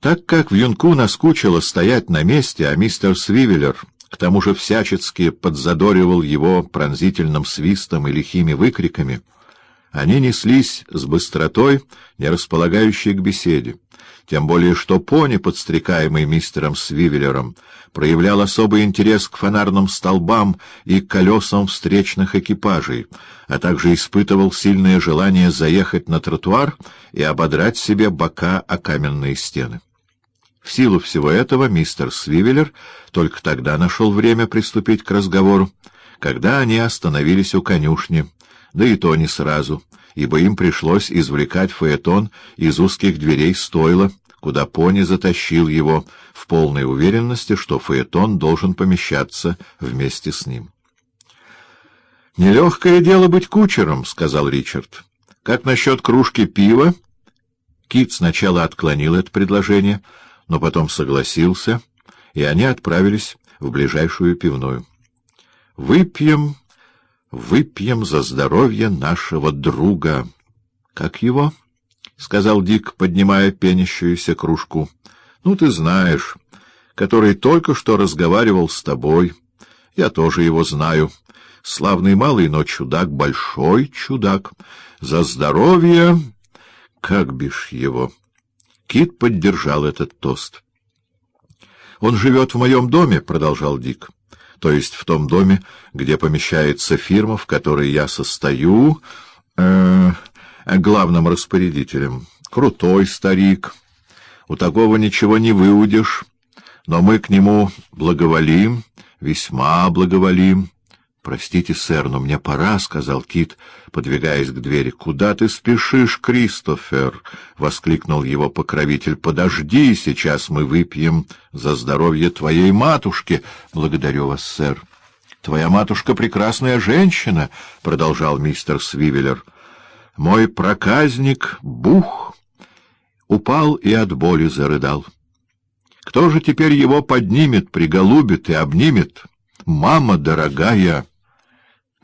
Так как в юнку наскучило стоять на месте, а мистер Свивеллер к тому же всячески подзадоривал его пронзительным свистом и лихими выкриками, они неслись с быстротой, не располагающей к беседе. Тем более, что пони, подстрекаемый мистером Свивеллером, проявлял особый интерес к фонарным столбам и колесам встречных экипажей, а также испытывал сильное желание заехать на тротуар и ободрать себе бока о каменные стены. В силу всего этого мистер Свивеллер только тогда нашел время приступить к разговору, когда они остановились у конюшни, да и то не сразу, ибо им пришлось извлекать фаэтон из узких дверей стойла, куда пони затащил его в полной уверенности, что фаэтон должен помещаться вместе с ним. «Нелегкое дело быть кучером», — сказал Ричард. «Как насчет кружки пива?» Кит сначала отклонил это предложение, но потом согласился, и они отправились в ближайшую пивную. «Выпьем Выпьем за здоровье нашего друга. — Как его? — сказал Дик, поднимая пенящуюся кружку. — Ну, ты знаешь, который только что разговаривал с тобой. Я тоже его знаю. Славный малый, но чудак, большой чудак. За здоровье... Как бишь его? Кит поддержал этот тост. — Он живет в моем доме, — продолжал Дик то есть в том доме, где помещается фирма, в которой я состою э, главным распорядителем. Крутой старик. У такого ничего не выудишь, но мы к нему благоволим, весьма благоволим. «Простите, сэр, но мне пора», — сказал Кит, подвигаясь к двери. «Куда ты спешишь, Кристофер?» — воскликнул его покровитель. «Подожди, сейчас мы выпьем за здоровье твоей матушки». «Благодарю вас, сэр». «Твоя матушка прекрасная женщина», — продолжал мистер Свивеллер. «Мой проказник Бух упал и от боли зарыдал. Кто же теперь его поднимет, приголубит и обнимет? Мама дорогая!»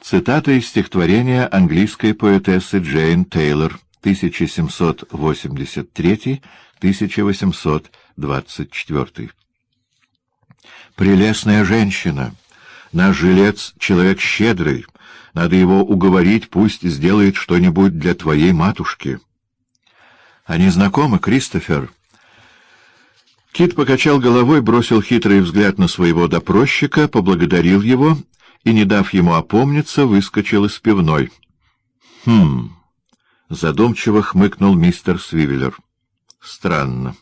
Цитата из стихотворения английской поэтессы Джейн Тейлор, 1783-1824. «Прелестная женщина! Наш жилец — человек щедрый. Надо его уговорить, пусть сделает что-нибудь для твоей матушки». «Они знакомы, Кристофер?» Кит покачал головой, бросил хитрый взгляд на своего допросчика, поблагодарил его и, не дав ему опомниться, выскочил из пивной. — Хм... — задумчиво хмыкнул мистер Свивеллер. — Странно.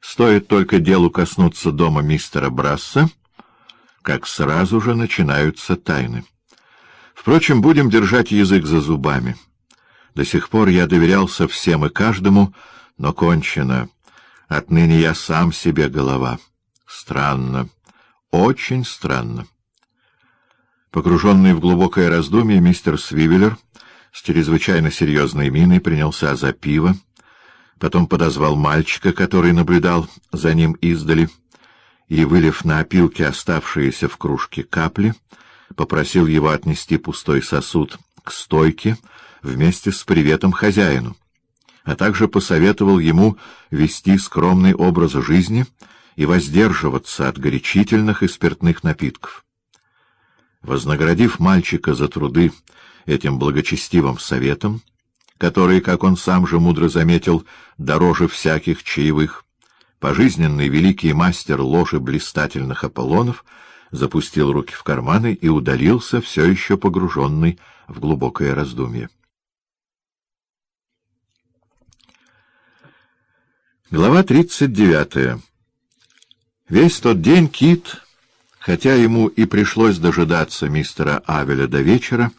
Стоит только делу коснуться дома мистера Брасса, как сразу же начинаются тайны. Впрочем, будем держать язык за зубами. До сих пор я доверялся всем и каждому, но кончено. Отныне я сам себе голова. Странно, очень странно. Погруженный в глубокое раздумье, мистер Свивеллер с чрезвычайно серьезной миной принялся за пиво, потом подозвал мальчика, который наблюдал за ним издали, и, вылив на опилки оставшиеся в кружке капли, попросил его отнести пустой сосуд к стойке вместе с приветом хозяину, а также посоветовал ему вести скромный образ жизни и воздерживаться от горячительных и спиртных напитков. Вознаградив мальчика за труды этим благочестивым советом, который, как он сам же мудро заметил, дороже всяких чаевых, пожизненный великий мастер ложи блистательных Аполлонов запустил руки в карманы и удалился, все еще погруженный в глубокое раздумье. Глава тридцать девятая. Весь тот день Кит хотя ему и пришлось дожидаться мистера Авеля до вечера,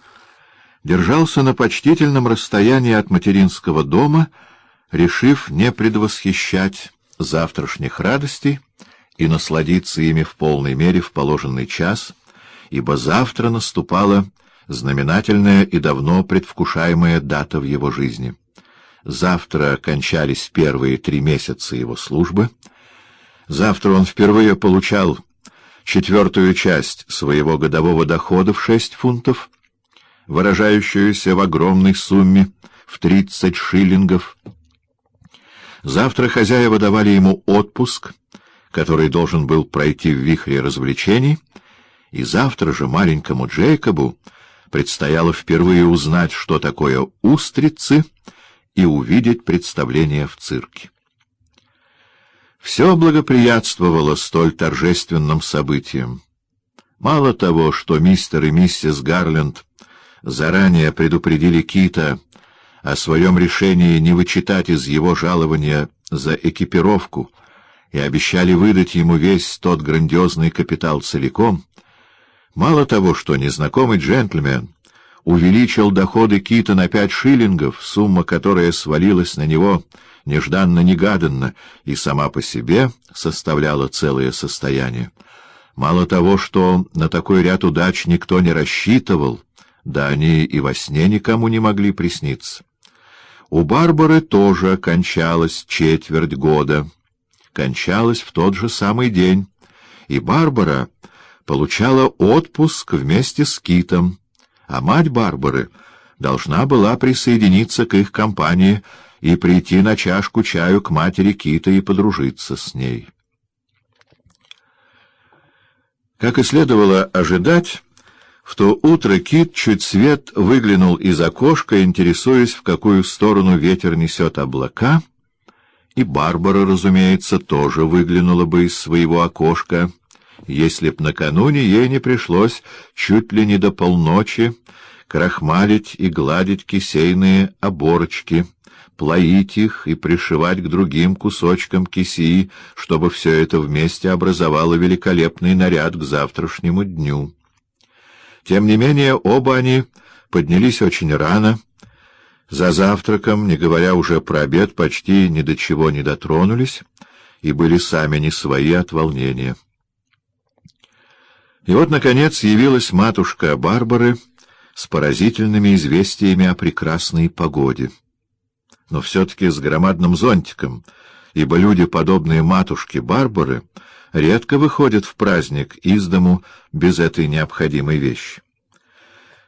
держался на почтительном расстоянии от материнского дома, решив не предвосхищать завтрашних радостей и насладиться ими в полной мере в положенный час, ибо завтра наступала знаменательная и давно предвкушаемая дата в его жизни. Завтра кончались первые три месяца его службы. Завтра он впервые получал четвертую часть своего годового дохода в шесть фунтов, выражающуюся в огромной сумме в тридцать шиллингов. Завтра хозяева давали ему отпуск, который должен был пройти в вихре развлечений, и завтра же маленькому Джейкобу предстояло впервые узнать, что такое устрицы, и увидеть представление в цирке. Все благоприятствовало столь торжественным событиям. Мало того, что мистер и миссис Гарленд заранее предупредили Кита о своем решении не вычитать из его жалования за экипировку и обещали выдать ему весь тот грандиозный капитал целиком, мало того, что незнакомый джентльмен увеличил доходы Кита на пять шиллингов, сумма, которая свалилась на него нежданно-негаданно и сама по себе составляла целое состояние, Мало того, что на такой ряд удач никто не рассчитывал, да они и во сне никому не могли присниться. У Барбары тоже кончалась четверть года. Кончалась в тот же самый день, и Барбара получала отпуск вместе с Китом, а мать Барбары должна была присоединиться к их компании и прийти на чашку чаю к матери Кита и подружиться с ней. Как и следовало ожидать, в то утро Кит чуть свет выглянул из окошка, интересуясь, в какую сторону ветер несет облака, и Барбара, разумеется, тоже выглянула бы из своего окошка, если б накануне ей не пришлось чуть ли не до полночи крахмалить и гладить кисейные оборочки — плоить их и пришивать к другим кусочкам кисии, чтобы все это вместе образовало великолепный наряд к завтрашнему дню. Тем не менее, оба они поднялись очень рано. За завтраком, не говоря уже про обед, почти ни до чего не дотронулись и были сами не свои от волнения. И вот, наконец, явилась матушка Барбары с поразительными известиями о прекрасной погоде но все-таки с громадным зонтиком, ибо люди, подобные матушке Барбары, редко выходят в праздник из дому без этой необходимой вещи.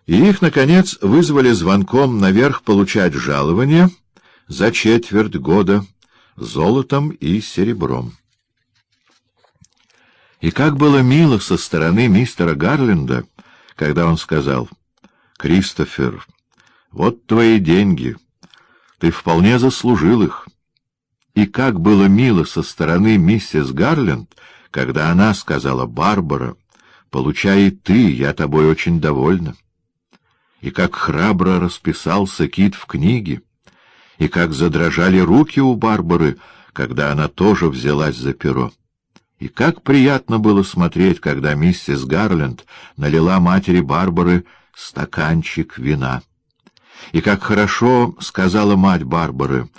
И их, наконец, вызвали звонком наверх получать жалование за четверть года золотом и серебром. И как было мило со стороны мистера Гарленда, когда он сказал, «Кристофер, вот твои деньги». Ты вполне заслужил их. И как было мило со стороны миссис Гарленд, когда она сказала «Барбара, получай и ты, я тобой очень довольна». И как храбро расписался Кит в книге, и как задрожали руки у Барбары, когда она тоже взялась за перо. И как приятно было смотреть, когда миссис Гарленд налила матери Барбары стаканчик вина. И как хорошо сказала мать Барбары,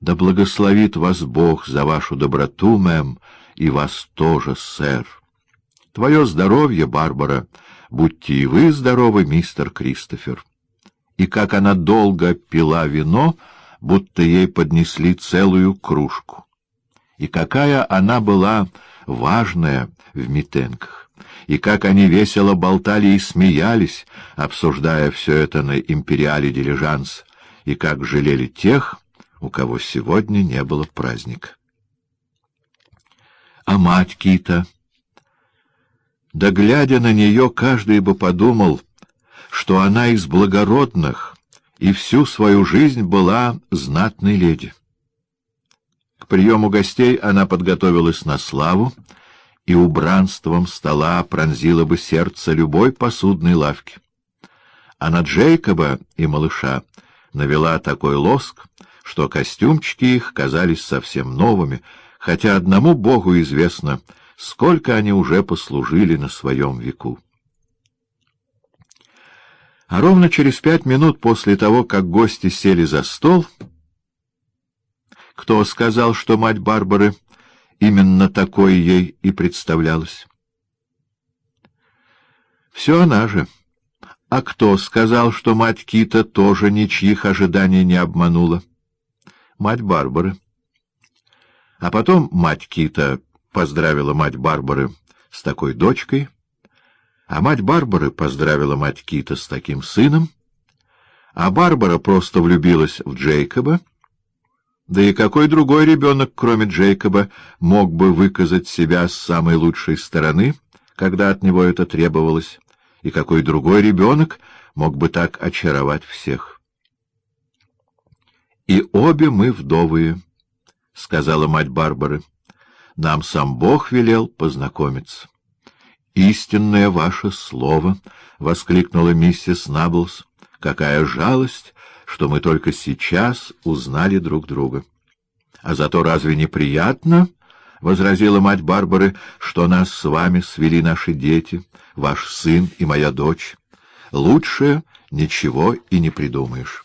«Да благословит вас Бог за вашу доброту, мэм, и вас тоже, сэр. Твое здоровье, Барбара, будьте и вы здоровы, мистер Кристофер». И как она долго пила вино, будто ей поднесли целую кружку. И какая она была важная в Митенках и как они весело болтали и смеялись, обсуждая все это на империале дилижанс, и как жалели тех, у кого сегодня не было праздника. А мать Кита... Да глядя на нее, каждый бы подумал, что она из благородных и всю свою жизнь была знатной леди. Приему гостей она подготовилась на славу, и убранством стола пронзило бы сердце любой посудной лавки. А на Джейкоба и малыша навела такой лоск, что костюмчики их казались совсем новыми, хотя одному Богу известно, сколько они уже послужили на своем веку. А ровно через пять минут после того, как гости сели за стол, кто сказал, что мать Барбары Именно такой ей и представлялось. Все она же. А кто сказал, что мать Кита тоже ничьих ожиданий не обманула? Мать Барбары. А потом мать Кита поздравила мать Барбары с такой дочкой, а мать Барбары поздравила мать Кита с таким сыном, а Барбара просто влюбилась в Джейкоба, Да и какой другой ребенок, кроме Джейкоба, мог бы выказать себя с самой лучшей стороны, когда от него это требовалось? И какой другой ребенок мог бы так очаровать всех? «И обе мы вдовые», — сказала мать Барбары. «Нам сам Бог велел познакомиться». «Истинное ваше слово!» — воскликнула миссис Наблс. «Какая жалость, что мы только сейчас узнали друг друга!» «А зато разве не приятно?» — возразила мать Барбары, — что нас с вами свели наши дети, ваш сын и моя дочь. Лучше ничего и не придумаешь.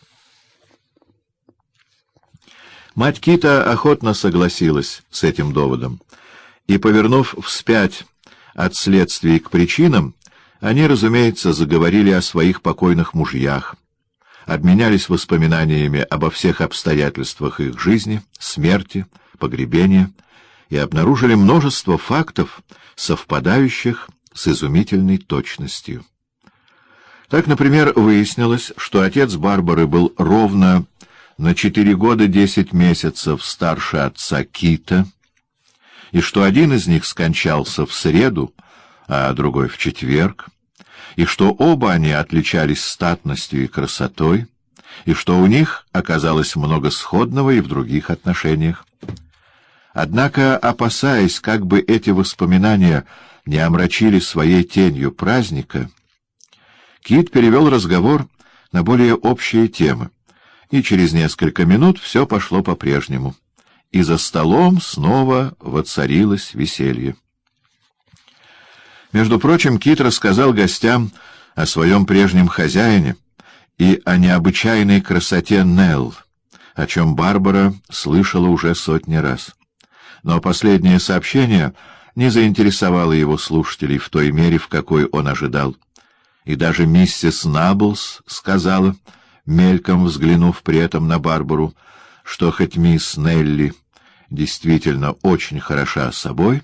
Мать Кита охотно согласилась с этим доводом, и, повернув вспять от следствий к причинам, они, разумеется, заговорили о своих покойных мужьях, обменялись воспоминаниями обо всех обстоятельствах их жизни, смерти, погребения, и обнаружили множество фактов, совпадающих с изумительной точностью. Так, например, выяснилось, что отец Барбары был ровно на четыре года десять месяцев старше отца Кита, и что один из них скончался в среду, а другой в четверг, и что оба они отличались статностью и красотой, и что у них оказалось много сходного и в других отношениях. Однако, опасаясь, как бы эти воспоминания не омрачили своей тенью праздника, Кит перевел разговор на более общие темы, и через несколько минут все пошло по-прежнему и за столом снова воцарилось веселье. Между прочим, Кит рассказал гостям о своем прежнем хозяине и о необычайной красоте Нелл, о чем Барбара слышала уже сотни раз. Но последнее сообщение не заинтересовало его слушателей в той мере, в какой он ожидал. И даже миссис Наблс сказала, мельком взглянув при этом на Барбару, что хоть мисс Нелли действительно очень хороша собой,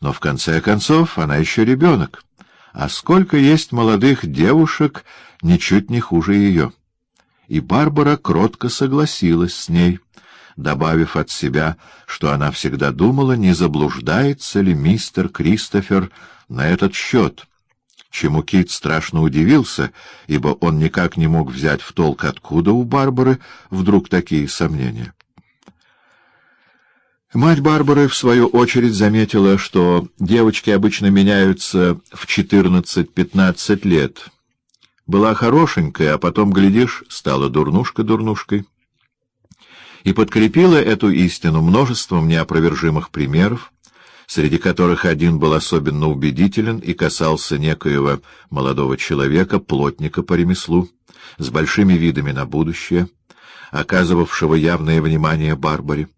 но в конце концов она еще ребенок. А сколько есть молодых девушек, ничуть не хуже ее. И Барбара кротко согласилась с ней, добавив от себя, что она всегда думала, не заблуждается ли мистер Кристофер на этот счет, чему Кит страшно удивился, ибо он никак не мог взять в толк, откуда у Барбары вдруг такие сомнения. Мать Барбары, в свою очередь, заметила, что девочки обычно меняются в четырнадцать-пятнадцать лет. Была хорошенькая, а потом, глядишь, стала дурнушка-дурнушкой. И подкрепила эту истину множеством неопровержимых примеров, среди которых один был особенно убедителен и касался некоего молодого человека, плотника по ремеслу, с большими видами на будущее, оказывавшего явное внимание Барбаре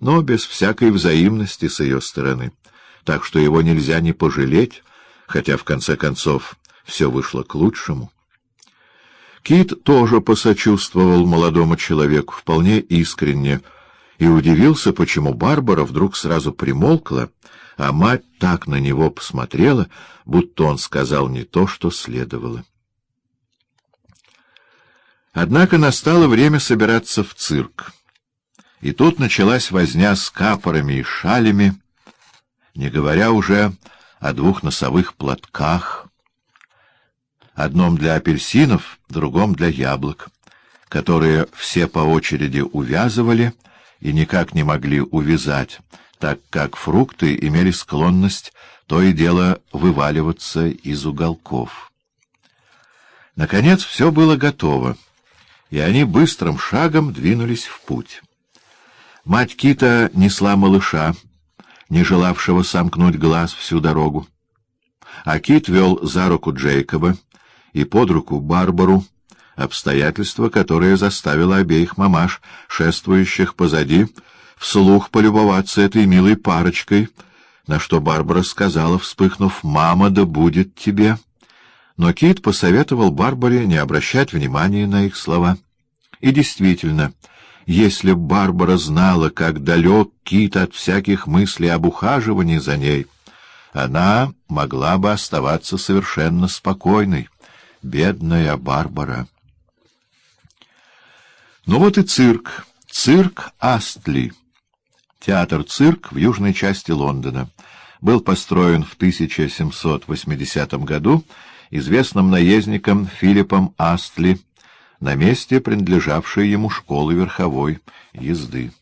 но без всякой взаимности с ее стороны, так что его нельзя не пожалеть, хотя, в конце концов, все вышло к лучшему. Кит тоже посочувствовал молодому человеку вполне искренне и удивился, почему Барбара вдруг сразу примолкла, а мать так на него посмотрела, будто он сказал не то, что следовало. Однако настало время собираться в цирк. И тут началась возня с капорами и шалями, не говоря уже о двух носовых платках, одном для апельсинов, другом для яблок, которые все по очереди увязывали и никак не могли увязать, так как фрукты имели склонность то и дело вываливаться из уголков. Наконец все было готово, и они быстрым шагом двинулись в путь. Мать Кита несла малыша, не желавшего сомкнуть глаз всю дорогу. А Кит вел за руку Джейкоба и под руку Барбару, обстоятельство, которое заставило обеих мамаш, шествующих позади, вслух полюбоваться этой милой парочкой, на что Барбара сказала, вспыхнув, «Мама, да будет тебе». Но Кит посоветовал Барбаре не обращать внимания на их слова. И действительно, — если б Барбара знала, как далек Кит от всяких мыслей об ухаживании за ней, она могла бы оставаться совершенно спокойной. Бедная Барбара. Ну вот и цирк Цирк Астли. Театр-цирк в южной части Лондона. Был построен в 1780 году известным наездником Филиппом Астли на месте, принадлежавшей ему школы верховой езды.